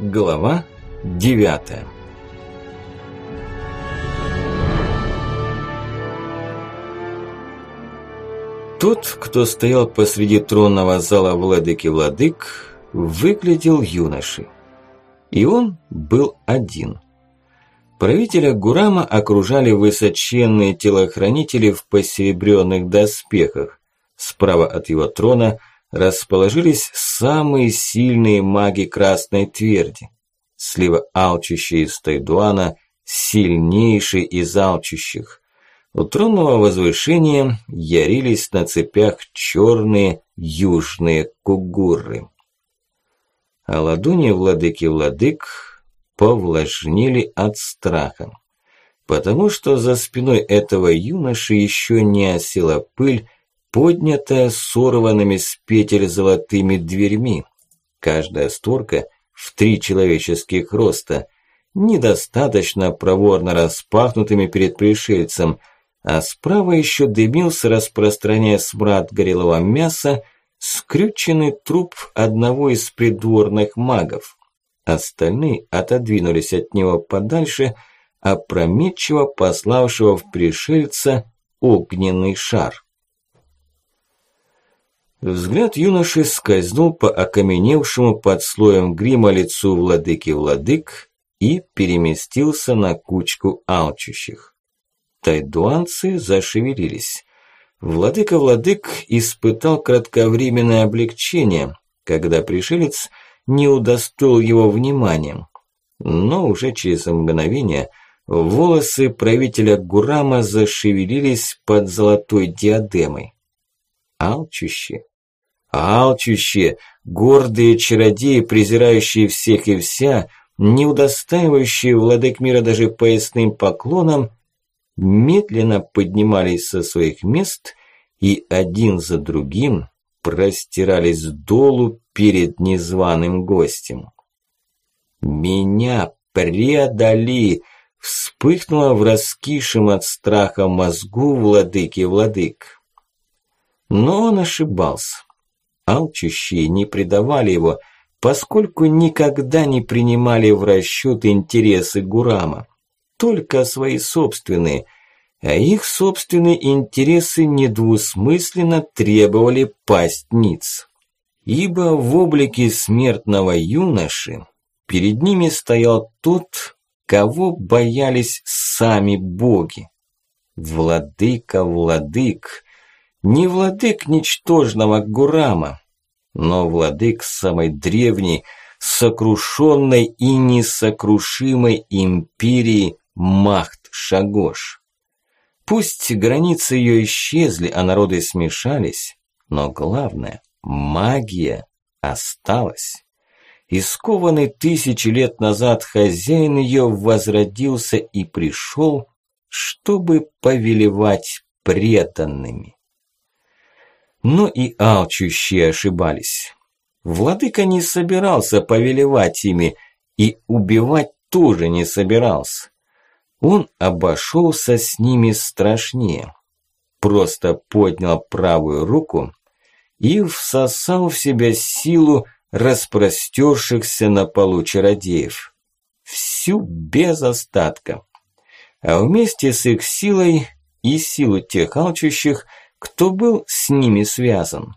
Глава девятая Тот, кто стоял посреди тронного зала владыки владык, выглядел юношей. И он был один. Правителя Гурама окружали высоченные телохранители в посеребренных доспехах. Справа от его трона расположились самые сильные маги Красной Тверди. Слева алчущий из Тайдуана, сильнейший из алчущих. У тронного возвышения ярились на цепях черные южные кугуры. А ладони владыки владык повлажнили от страха, потому что за спиной этого юноши еще не осела пыль, поднятая сорванными с петель золотыми дверьми. Каждая створка в три человеческих роста, недостаточно проворно распахнутыми перед пришельцем, а справа еще дымился, распространяя смрад горелого мяса, скрюченный труп одного из придворных магов. Остальные отодвинулись от него подальше, опрометчиво пославшего в пришельца огненный шар. Взгляд юноши скользнул по окаменевшему под слоем грима лицу владыки владык и переместился на кучку алчущих. Тайдуанцы зашевелились. Владыка владык испытал кратковременное облегчение, когда пришелец не удостоил его вниманием. Но уже через мгновение волосы правителя Гурама зашевелились под золотой диадемой. Алчущие алчущие, гордые чародеи, презирающие всех и вся, не удостаивающие владык мира даже поясным поклоном, медленно поднимались со своих мест и один за другим простирались долу перед незваным гостем. «Меня предали!» вспыхнуло в раскишем от страха мозгу владыки владык. Но он ошибался. Алчущие не предавали его, поскольку никогда не принимали в расчет интересы Гурама, только свои собственные, а их собственные интересы недвусмысленно требовали пасть ниц. Ибо в облике смертного юноши перед ними стоял тот, кого боялись сами боги. Владыка владык, не владык ничтожного Гурама, но владык самой древней, сокрушенной и несокрушимой империи Махт-Шагош. Пусть границы ее исчезли, а народы смешались, но главное, магия осталась. Искованный тысячи лет назад хозяин ее возродился и пришел, чтобы повелевать преданными. Но и алчущие ошибались. Владыка не собирался повелевать ими и убивать тоже не собирался. Он обошелся с ними страшнее. Просто поднял правую руку и всосал в себя силу распростершихся на полу чародеев. Всю без остатка. А вместе с их силой и силу тех алчущих – кто был с ними связан.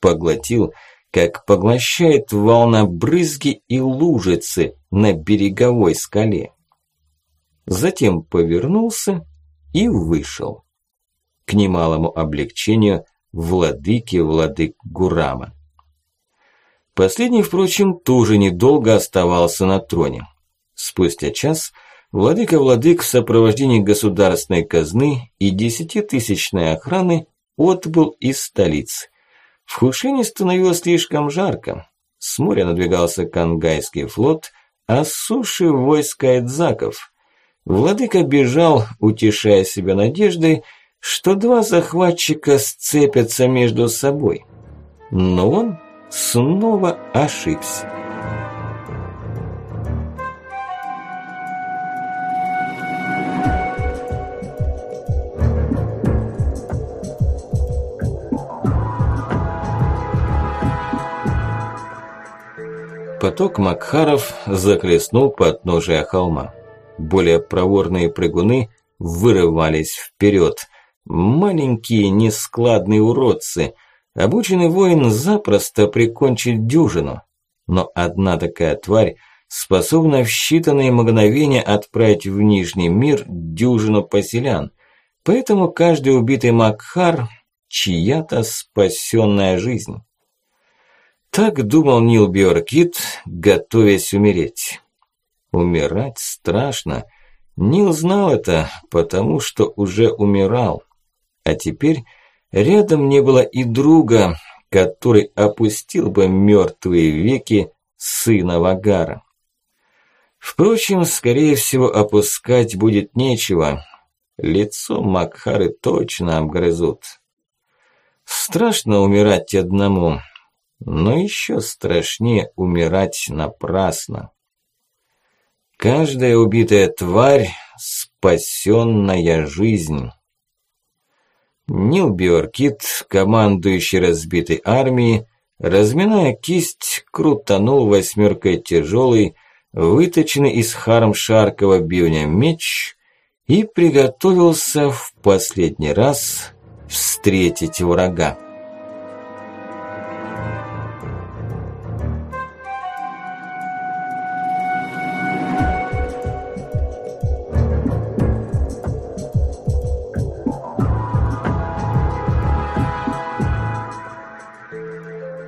Поглотил, как поглощает волна брызги и лужицы на береговой скале. Затем повернулся и вышел. К немалому облегчению владыки владык Гурама. Последний, впрочем, тоже недолго оставался на троне. Спустя час владыка-владык в сопровождении государственной казны и десятитысячной охраны отбыл из столицы. В Хушине становилось слишком жарко. С моря надвигался Кангайский флот, а с суши войска эдзаков. Владыка бежал, утешая себя надеждой, что два захватчика сцепятся между собой. Но он снова ошибся. Поток Макхаров захлестнул подножие холма. Более проворные прыгуны вырывались вперед. Маленькие нескладные уродцы. Обученный воин запросто прикончит дюжину. Но одна такая тварь способна в считанные мгновения отправить в Нижний мир дюжину поселян. Поэтому каждый убитый Макхар – чья-то спасенная жизнь. Так думал Нил Бьоркит, готовясь умереть. Умирать страшно. Нил знал это, потому что уже умирал. А теперь рядом не было и друга, который опустил бы мертвые веки сына Вагара. Впрочем, скорее всего, опускать будет нечего. Лицо Макхары точно обгрызут. Страшно умирать одному, но еще страшнее умирать напрасно. Каждая убитая тварь – спасенная жизнь. Нил Биоркит, командующий разбитой армией, разминая кисть, крутанул восьмеркой тяжелый, выточенный из хармшаркова бивня меч и приготовился в последний раз встретить врага.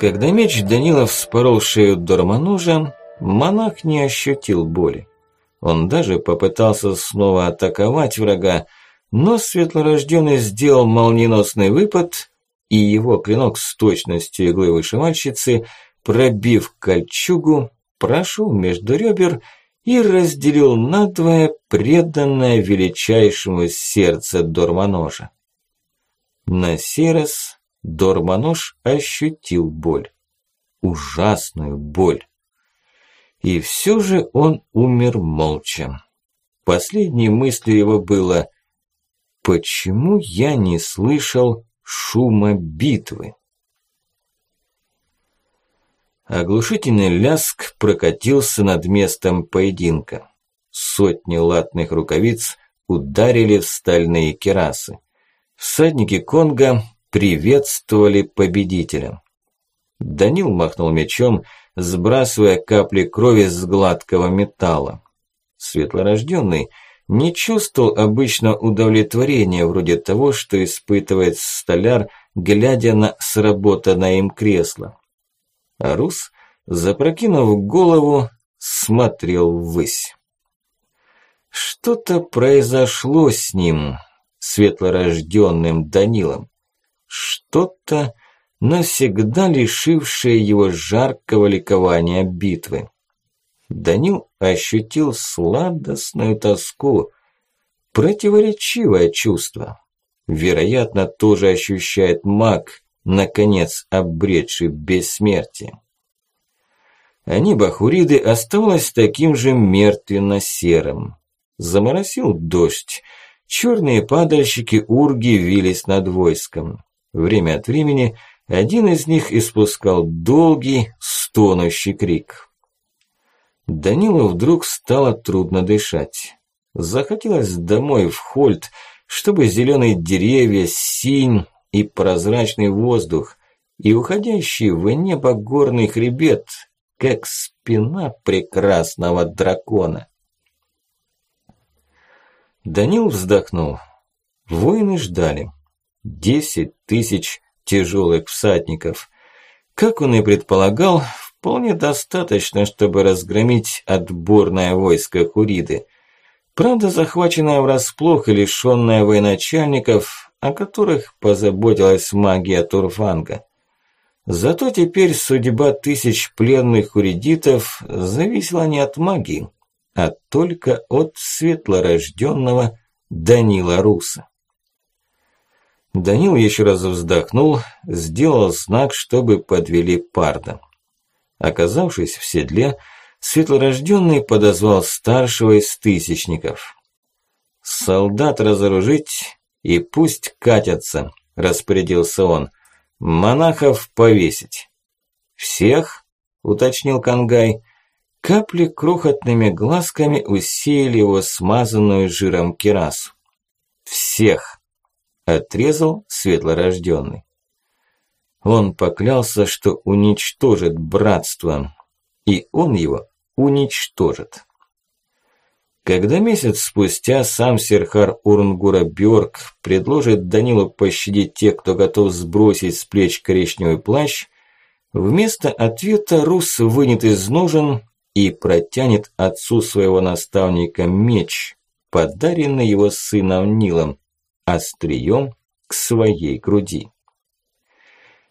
Когда меч Данила вспорол шею Дорманужа, монах не ощутил боли. Он даже попытался снова атаковать врага, но светлорожденный сделал молниеносный выпад, и его клинок с точностью иглы вышивальщицы, пробив кольчугу, прошел между ребер и разделил надвое преданное величайшему сердце Дорманожа. На сей раз Дорманош ощутил боль. Ужасную боль. И все же он умер молча. Последней мыслью его было «Почему я не слышал шума битвы?» Оглушительный ляск прокатился над местом поединка. Сотни латных рукавиц ударили в стальные керасы. Всадники Конга приветствовали победителя. Данил махнул мечом, сбрасывая капли крови с гладкого металла. Светлорожденный не чувствовал обычно удовлетворения вроде того, что испытывает столяр, глядя на сработанное им кресло. А Рус, запрокинув голову, смотрел ввысь. Что-то произошло с ним, светлорожденным Данилом что-то, навсегда лишившее его жаркого ликования битвы. Данил ощутил сладостную тоску, противоречивое чувство. Вероятно, тоже ощущает маг, наконец обретший бессмертие. А небо Хуриды оставалось таким же мертвенно-серым. Заморосил дождь, черные падальщики урги вились над войском. Время от времени один из них испускал долгий, стонущий крик. Данилу вдруг стало трудно дышать. Захотелось домой в Хольт, чтобы зеленые деревья, синь и прозрачный воздух, и уходящий в небо горный хребет, как спина прекрасного дракона. Данил вздохнул. Воины ждали. Десять тысяч тяжелых всадников. Как он и предполагал, вполне достаточно, чтобы разгромить отборное войско Куриды. Правда, захваченное врасплох и лишённое военачальников, о которых позаботилась магия Турфанга. Зато теперь судьба тысяч пленных уридитов зависела не от магии, а только от светлорожденного Данила Руса. Данил еще раз вздохнул, сделал знак, чтобы подвели парда. Оказавшись в седле, светлорожденный подозвал старшего из тысячников. «Солдат разоружить и пусть катятся», – распорядился он. «Монахов повесить». «Всех?» – уточнил Кангай. Капли крохотными глазками усеяли его смазанную жиром кирасу. «Всех!» – отрезал светлорожденный. Он поклялся, что уничтожит братство, и он его уничтожит. Когда месяц спустя сам Серхар Урнгура Бjörk предложит Данилу пощадить тех, кто готов сбросить с плеч коричневый плащ, вместо ответа Рус вынет из ножен и протянет отцу своего наставника меч, подаренный его сыном Нилом, острием к своей груди.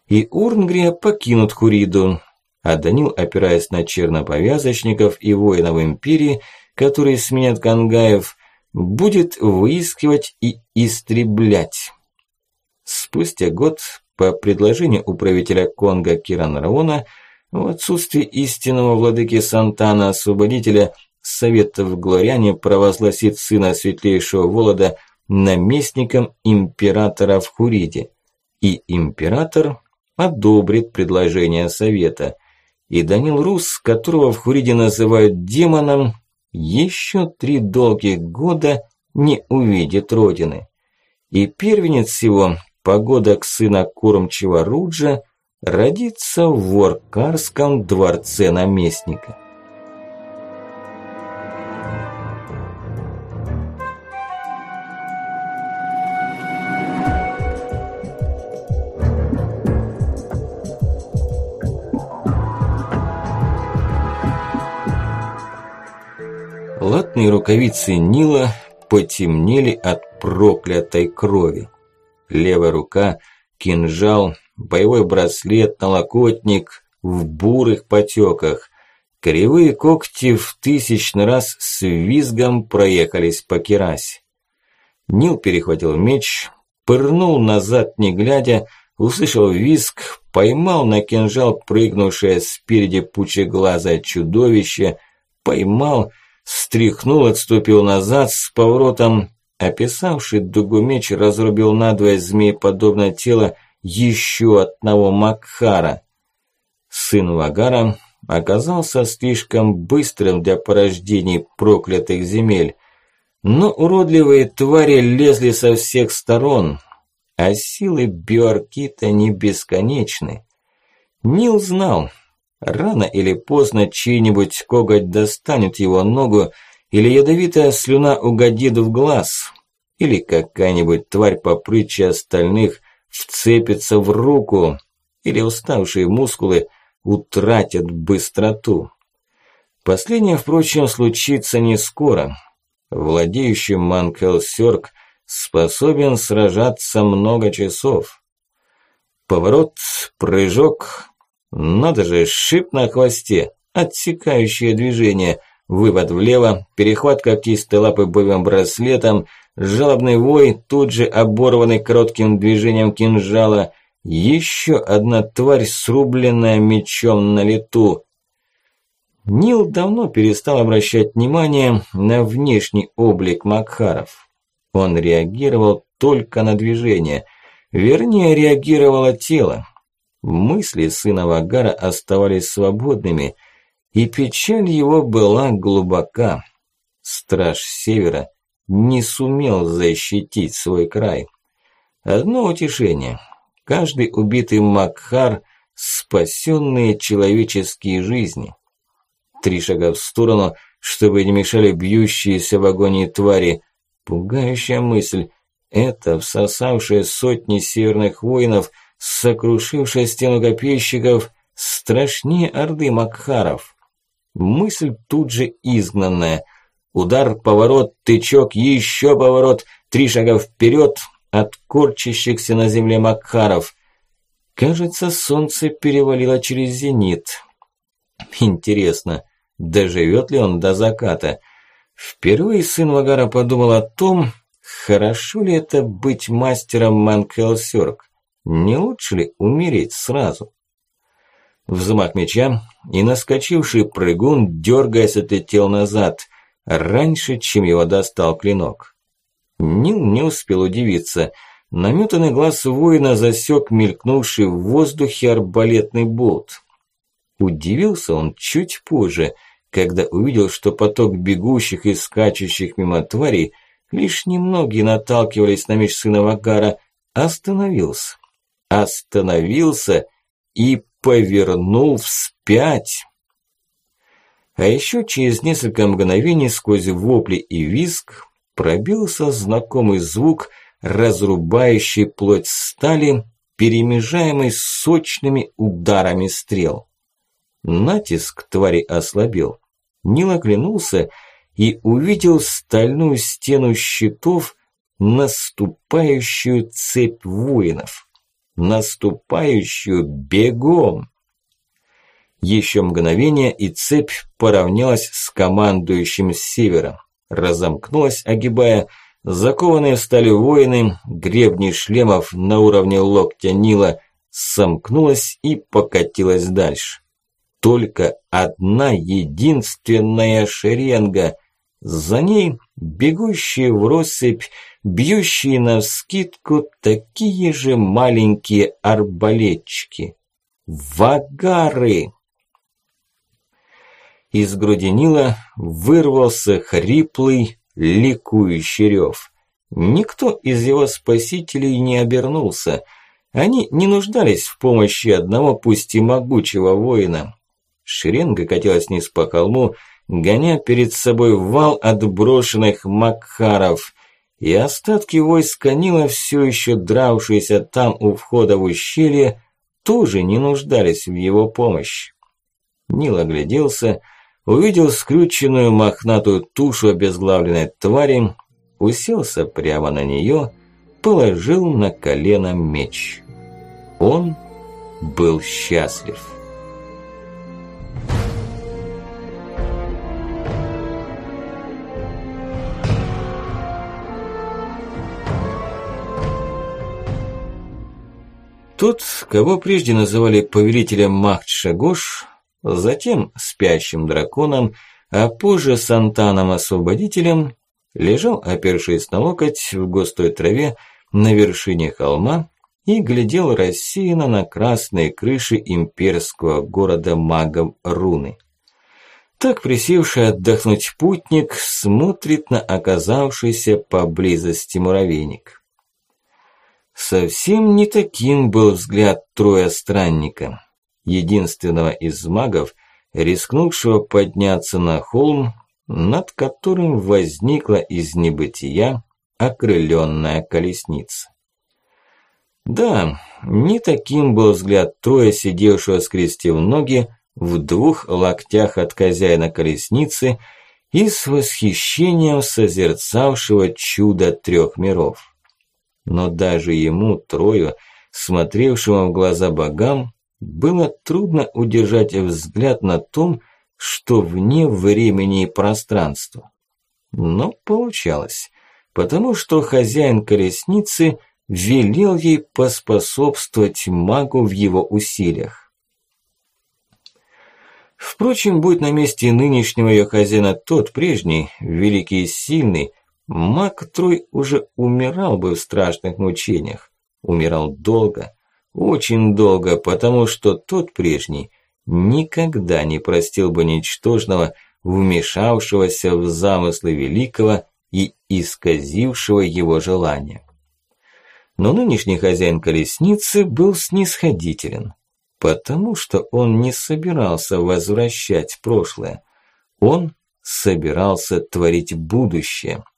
И Урнгрия покинут Хуриду, а Данил, опираясь на черноповязочников и воинов Империи, которые сменят Кангаев, будет выискивать и истреблять. Спустя год, по предложению управителя Конга Киран Раона, в отсутствие истинного владыки Сантана Освободителя, Совет в Глоряне провозгласит сына Светлейшего Волода наместником императора в Хуриде. И император одобрит предложение Совета. И Данил Рус, которого в Хуриде называют демоном, еще три долгих года не увидит родины. И первенец его, погодок сына кормчего Руджа, родится в Воркарском дворце наместника. Латные рукавицы Нила потемнели от проклятой крови. Левая рука, кинжал, боевой браслет, налокотник в бурых потеках. Кривые когти в тысячный раз с визгом проехались по керасе. Нил перехватил меч, пырнул назад не глядя, услышал визг, поймал на кинжал прыгнувшее спереди пучеглазое чудовище, поймал Стряхнул, отступил назад с поворотом. Описавший дугу меч разрубил надвое змееподобное тело еще одного Макхара. Сын Вагара оказался слишком быстрым для порождений проклятых земель. Но уродливые твари лезли со всех сторон, а силы Биоркита не бесконечны. Нил знал, Рано или поздно чей-нибудь коготь достанет его ногу, или ядовитая слюна угодит в глаз, или какая-нибудь тварь попрытче остальных вцепится в руку, или уставшие мускулы утратят быстроту. Последнее, впрочем, случится не скоро. Владеющий Манкел Сёрк способен сражаться много часов. Поворот, прыжок, надо же, шип на хвосте, отсекающее движение, вывод влево, перехват когтистой лапы боевым браслетом, жалобный вой, тут же оборванный коротким движением кинжала, еще одна тварь, срубленная мечом на лету. Нил давно перестал обращать внимание на внешний облик Макхаров. Он реагировал только на движение, вернее реагировало тело, Мысли сына Вагара оставались свободными, и печаль его была глубока. Страж Севера не сумел защитить свой край. Одно утешение. Каждый убитый Макхар – спасенные человеческие жизни. Три шага в сторону, чтобы не мешали бьющиеся в агонии твари. Пугающая мысль – это всосавшие сотни северных воинов – сокрушившая стену копейщиков, страшнее орды Макхаров. Мысль тут же изгнанная. Удар, поворот, тычок, еще поворот, три шага вперед от корчащихся на земле Макхаров. Кажется, солнце перевалило через зенит. Интересно, доживет ли он до заката? Впервые сын Вагара подумал о том, хорошо ли это быть мастером Манкелсёрк. Не лучше ли умереть сразу? Взмах меча, и наскочивший прыгун, дергаясь, отлетел назад, раньше, чем его достал клинок. Нил не успел удивиться. Наметанный глаз воина засек мелькнувший в воздухе арбалетный болт. Удивился он чуть позже, когда увидел, что поток бегущих и скачущих мимо тварей лишь немногие наталкивались на меч сына Вагара, остановился. Остановился и повернул вспять. А еще через несколько мгновений сквозь вопли и визг пробился знакомый звук, разрубающий плоть стали, перемежаемый сочными ударами стрел. Натиск твари ослабел. Нил оглянулся и увидел стальную стену щитов, наступающую цепь воинов. Наступающую бегом. Еще мгновение, и цепь поравнялась с командующим с севера. Разомкнулась, огибая закованные стали воины, гребни шлемов на уровне локтя Нила, сомкнулась и покатилась дальше. Только одна единственная шеренга. За ней бегущие в россыпь, бьющие навскидку такие же маленькие арбалетчики. Вагары! Из груди Нила вырвался хриплый, ликующий рев. Никто из его спасителей не обернулся. Они не нуждались в помощи одного, пусть и могучего воина. Шеренга катилась вниз по холму, гоня перед собой вал отброшенных макхаров. И остатки войска Нила, все еще дравшиеся там у входа в ущелье, тоже не нуждались в его помощи. Нил огляделся, увидел скрюченную мохнатую тушу обезглавленной твари, уселся прямо на нее, положил на колено меч. Он был счастлив. Тот, кого прежде называли повелителем Махт-Шагош, затем спящим драконом, а позже Сантаном-освободителем, лежал, опершись на локоть в густой траве на вершине холма и глядел рассеянно на красные крыши имперского города магов Руны. Так присевший отдохнуть путник смотрит на оказавшийся поблизости муравейник. Совсем не таким был взгляд троя странника, единственного из магов, рискнувшего подняться на холм, над которым возникла из небытия окрыленная колесница. Да, не таким был взгляд троя, сидевшего скрестив ноги в двух локтях от хозяина колесницы и с восхищением созерцавшего чудо трех миров. Но даже ему, Трою, смотревшему в глаза богам, было трудно удержать взгляд на том, что вне времени и пространства. Но получалось, потому что хозяин колесницы велел ей поспособствовать магу в его усилиях. Впрочем, будь на месте нынешнего ее хозяина тот прежний, великий и сильный, Маг Трой уже умирал бы в страшных мучениях. Умирал долго, очень долго, потому что тот прежний никогда не простил бы ничтожного, вмешавшегося в замыслы великого и исказившего его желания. Но нынешний хозяин колесницы был снисходителен, потому что он не собирался возвращать прошлое. Он собирался творить будущее –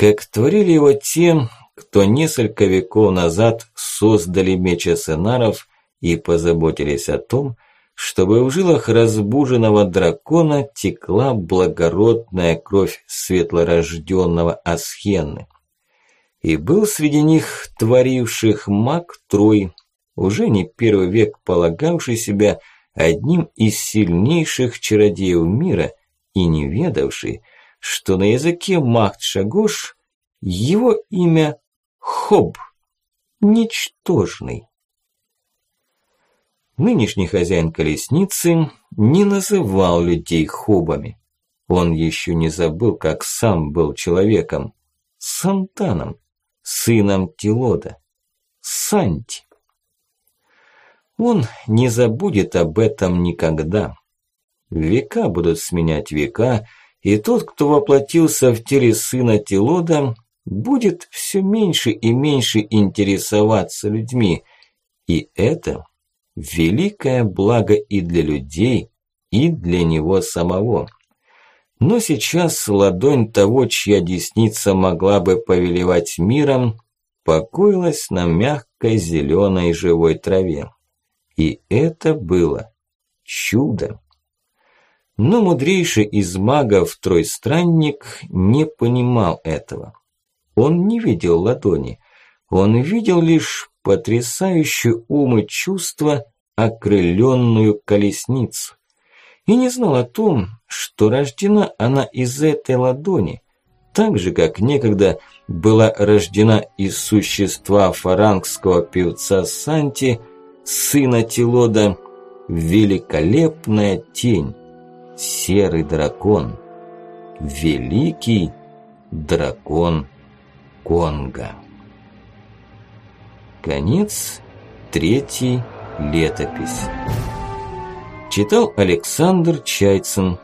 как творили его те, кто несколько веков назад создали меч эсенаров и позаботились о том, чтобы в жилах разбуженного дракона текла благородная кровь светлорожденного Асхенны. И был среди них творивших маг Трой, уже не первый век полагавший себя одним из сильнейших чародеев мира и не ведавший, что на языке Махт-Шагош его имя Хоб, ничтожный. Нынешний хозяин колесницы не называл людей хобами. Он еще не забыл, как сам был человеком. Сантаном, сыном Тилода, Санти. Он не забудет об этом никогда. Века будут сменять века, и тот, кто воплотился в теле сына Телода, будет все меньше и меньше интересоваться людьми. И это великое благо и для людей, и для него самого. Но сейчас ладонь того, чья десница могла бы повелевать миром, покоилась на мягкой зеленой живой траве. И это было чудо. Но мудрейший из магов тройстранник не понимал этого. Он не видел ладони, он видел лишь потрясающую ум и чувство, окрыленную колесницу. И не знал о том, что рождена она из этой ладони, так же, как некогда была рождена из существа фарангского певца Санти, сына Тилода, великолепная тень, серый дракон, великий дракон Конга. Конец третьей летописи. Читал Александр Чайцин.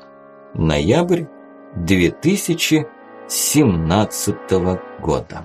Ноябрь 2017 года.